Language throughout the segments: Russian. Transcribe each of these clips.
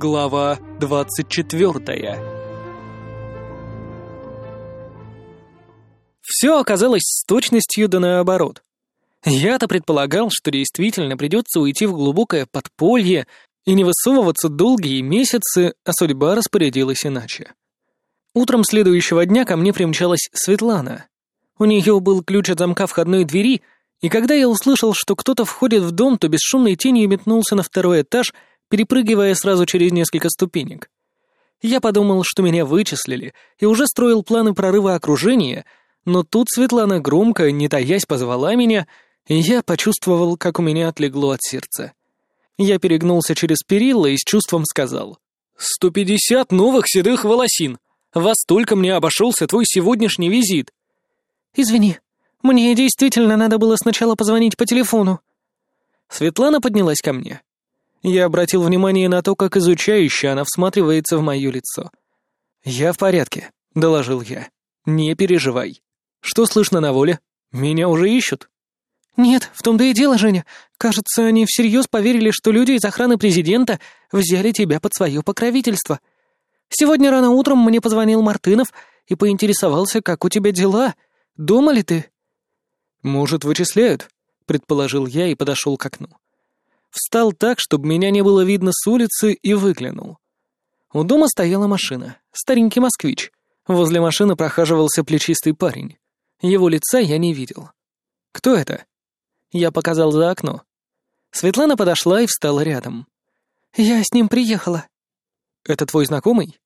Глава двадцать четвертая Все оказалось с точностью да наоборот. Я-то предполагал, что действительно придется уйти в глубокое подполье и не высовываться долгие месяцы, а судьба распорядилась иначе. Утром следующего дня ко мне примчалась Светлана. У нее был ключ от замка входной двери, и когда я услышал, что кто-то входит в дом, то бесшумной тенью метнулся на второй этаж, перепрыгивая сразу через несколько ступенек. Я подумал, что меня вычислили, и уже строил планы прорыва окружения, но тут Светлана громко, не таясь, позвала меня, и я почувствовал, как у меня отлегло от сердца. Я перегнулся через перила и с чувством сказал. «Сто пятьдесят новых седых волосин! Во столько мне обошелся твой сегодняшний визит!» «Извини, мне действительно надо было сначала позвонить по телефону». Светлана поднялась ко мне. Я обратил внимание на то, как изучающе она всматривается в мое лицо. «Я в порядке», — доложил я. «Не переживай. Что слышно на воле? Меня уже ищут?» «Нет, в том-то и дело, Женя. Кажется, они всерьез поверили, что люди из охраны президента взяли тебя под свое покровительство. Сегодня рано утром мне позвонил Мартынов и поинтересовался, как у тебя дела. Дома ли ты?» «Может, вычисляют?» — предположил я и подошел к окну. Встал так, чтобы меня не было видно с улицы, и выглянул. У дома стояла машина, старенький москвич. Возле машины прохаживался плечистый парень. Его лица я не видел. «Кто это?» Я показал за окно. Светлана подошла и встала рядом. «Я с ним приехала». «Это твой знакомый?»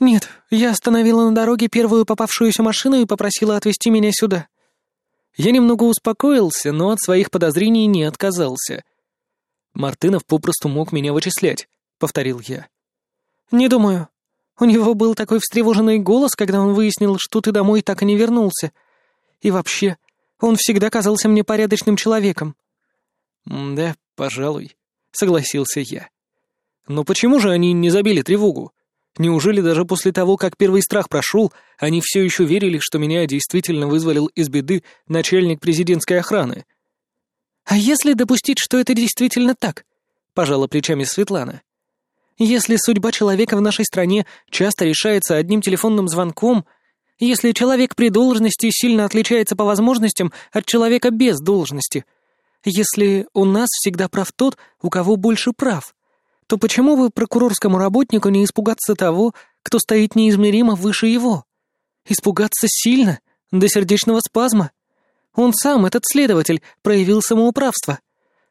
«Нет, я остановила на дороге первую попавшуюся машину и попросила отвезти меня сюда». Я немного успокоился, но от своих подозрений не отказался. Мартынов попросту мог меня вычислять, повторил я. Не думаю. У него был такой встревоженный голос, когда он выяснил, что ты домой так и не вернулся. И вообще, он всегда казался мне порядочным человеком. Да, пожалуй, согласился я. Но почему же они не забили тревогу? Неужели даже после того, как первый страх прошел, они все еще верили, что меня действительно вызволил из беды начальник президентской охраны? «А если допустить, что это действительно так?» — пожала плечами Светлана. «Если судьба человека в нашей стране часто решается одним телефонным звонком, если человек при должности сильно отличается по возможностям от человека без должности, если у нас всегда прав тот, у кого больше прав, то почему бы прокурорскому работнику не испугаться того, кто стоит неизмеримо выше его? Испугаться сильно, до сердечного спазма?» Он сам, этот следователь, проявил самоуправство.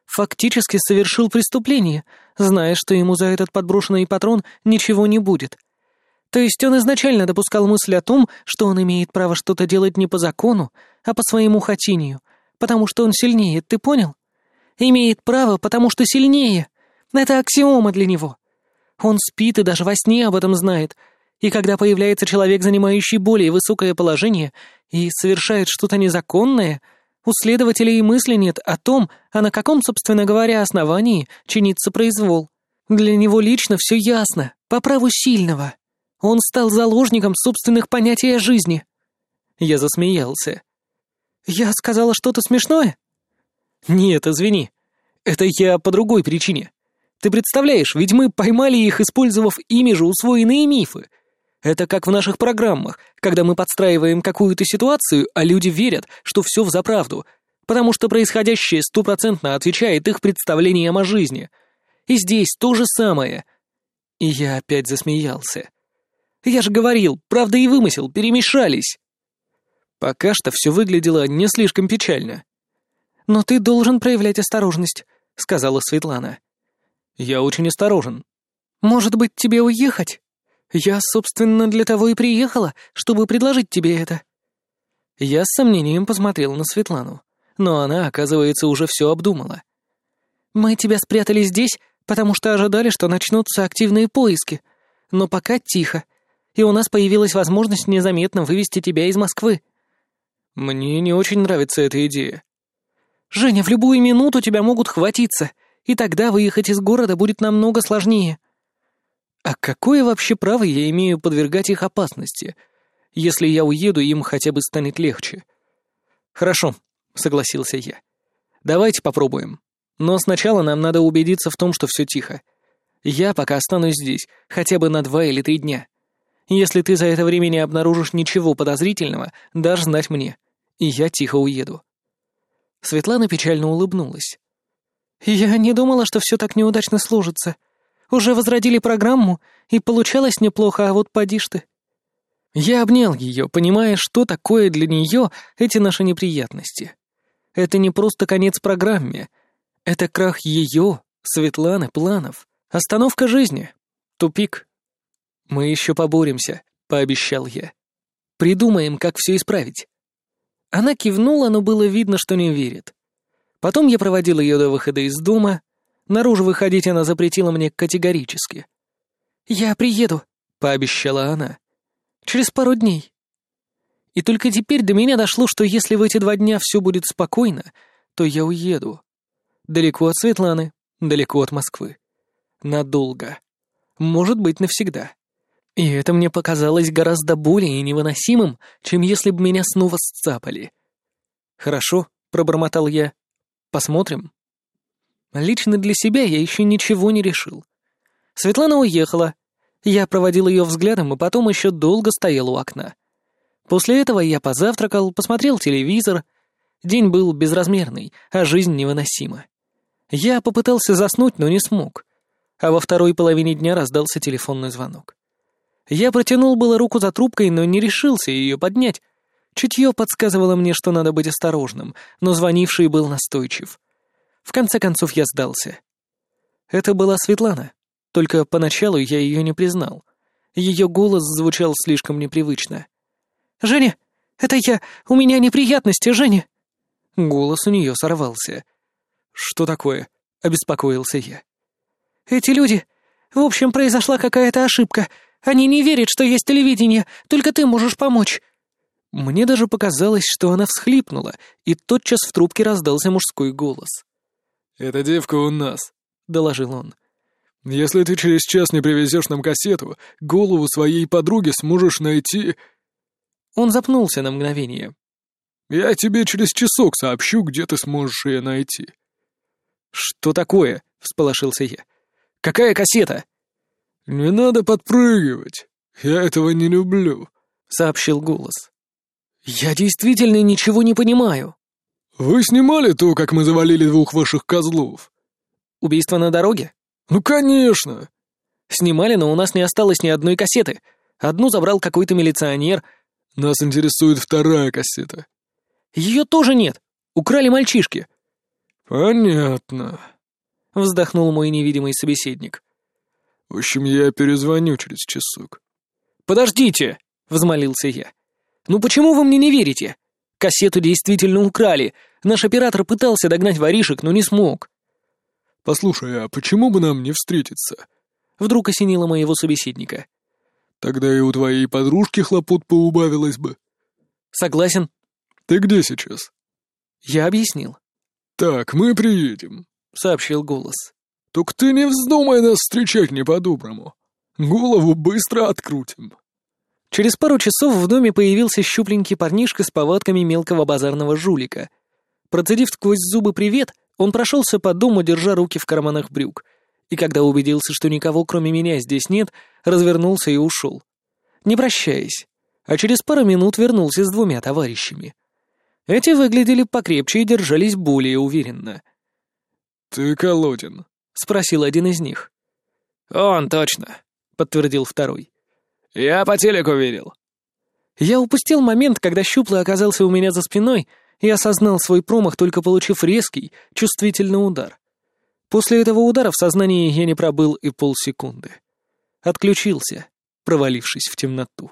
Фактически совершил преступление, зная, что ему за этот подброшенный патрон ничего не будет. То есть он изначально допускал мысль о том, что он имеет право что-то делать не по закону, а по своему хотению, потому что он сильнее, ты понял? Имеет право, потому что сильнее. Это аксиома для него. Он спит и даже во сне об этом знает, и когда появляется человек, занимающий более высокое положение и совершает что-то незаконное, у следователя и мысли нет о том, а на каком, собственно говоря, основании чинится произвол. Для него лично все ясно, по праву сильного. Он стал заложником собственных понятий о жизни. Я засмеялся. «Я сказала что-то смешное?» «Нет, извини. Это я по другой причине. Ты представляешь, ведь мы поймали их, использовав ими же усвоенные мифы, это как в наших программах, когда мы подстраиваем какую-то ситуацию, а люди верят, что все взаправду, потому что происходящее стопроцентно отвечает их представлениям о жизни. И здесь то же самое. И я опять засмеялся. Я же говорил, правда и вымысел перемешались. Пока что все выглядело не слишком печально. «Но ты должен проявлять осторожность», — сказала Светлана. «Я очень осторожен». «Может быть, тебе уехать?» Я, собственно, для того и приехала, чтобы предложить тебе это». Я с сомнением посмотрел на Светлану, но она, оказывается, уже все обдумала. «Мы тебя спрятали здесь, потому что ожидали, что начнутся активные поиски, но пока тихо, и у нас появилась возможность незаметно вывести тебя из Москвы». «Мне не очень нравится эта идея». «Женя, в любую минуту тебя могут хватиться, и тогда выехать из города будет намного сложнее. А какое вообще право я имею подвергать их опасности? Если я уеду, им хотя бы станет легче. Хорошо, согласился я. Давайте попробуем. Но сначала нам надо убедиться в том, что все тихо. Я пока останусь здесь, хотя бы на два или три дня. Если ты за это время не обнаружишь ничего подозрительного, дашь знать мне, и я тихо уеду». Светлана печально улыбнулась. «Я не думала, что все так неудачно сложится. Уже возродили программу, и получалось неплохо, а вот поди ты». Я обнял ее, понимая, что такое для нее эти наши неприятности. Это не просто конец программе. Это крах ее, Светланы, планов. Остановка жизни. Тупик. Мы еще поборемся, пообещал я. Придумаем, как все исправить. Она кивнула, но было видно, что не верит. Потом я проводил ее до выхода из дома. Наружу выходить она запретила мне категорически. «Я приеду», — пообещала она. «Через пару дней». И только теперь до меня дошло, что если в эти два дня все будет спокойно, то я уеду. Далеко от Светланы, далеко от Москвы. Надолго. Может быть, навсегда. И это мне показалось гораздо более невыносимым, чем если бы меня снова сцапали. «Хорошо», — пробормотал я. «Посмотрим». Лично для себя я еще ничего не решил. Светлана уехала. Я проводил ее взглядом и потом еще долго стоял у окна. После этого я позавтракал, посмотрел телевизор. День был безразмерный, а жизнь невыносима. Я попытался заснуть, но не смог. А во второй половине дня раздался телефонный звонок. Я протянул было руку за трубкой, но не решился ее поднять. Чутье подсказывало мне, что надо быть осторожным, но звонивший был настойчив. В конце концов я сдался. Это была Светлана, только поначалу я ее не признал. Ее голос звучал слишком непривычно. «Женя, это я! У меня неприятности, Женя!» Голос у нее сорвался. «Что такое?» — обеспокоился я. «Эти люди... В общем, произошла какая-то ошибка. Они не верят, что есть телевидение, только ты можешь помочь». Мне даже показалось, что она всхлипнула, и тотчас в трубке раздался мужской голос. «Эта девка у нас», — доложил он. «Если ты через час не привезешь нам кассету, голову своей подруги сможешь найти...» Он запнулся на мгновение. «Я тебе через часок сообщу, где ты сможешь ее найти». «Что такое?» — всполошился я. «Какая кассета?» «Не надо подпрыгивать. Я этого не люблю», — сообщил голос. «Я действительно ничего не понимаю». «Вы снимали то, как мы завалили двух ваших козлов?» «Убийство на дороге?» «Ну, конечно!» «Снимали, но у нас не осталось ни одной кассеты. Одну забрал какой-то милиционер». «Нас интересует вторая кассета». «Ее тоже нет. Украли мальчишки». «Понятно», — вздохнул мой невидимый собеседник. В общем, я перезвоню через часок. «Подождите!» — взмолился я. «Ну почему вы мне не верите? Кассету действительно украли. Наш оператор пытался догнать воришек, но не смог». «Послушай, а почему бы нам не встретиться?» Вдруг осенило моего собеседника. «Тогда и у твоей подружки хлопот поубавилось бы». «Согласен». «Ты где сейчас?» Я объяснил. «Так, мы приедем», — сообщил голос. «Только ты не вздумай нас встречать не по-доброму. Голову быстро открутим». Через пару часов в доме появился щупленький парнишка с повадками мелкого базарного жулика. Процедив сквозь зубы «привет», он прошелся по дому, держа руки в карманах брюк, и когда убедился, что никого кроме меня здесь нет, развернулся и ушел. Не прощаясь, а через пару минут вернулся с двумя товарищами. Эти выглядели покрепче и держались более уверенно. «Ты Колодин», — спросил один из них. «Он точно», — подтвердил второй. «Я по телеку видел». Я упустил момент, когда щуплый оказался у меня за спиной и осознал свой промах, только получив резкий, чувствительный удар. После этого удара в сознании я не пробыл и полсекунды. Отключился, провалившись в темноту.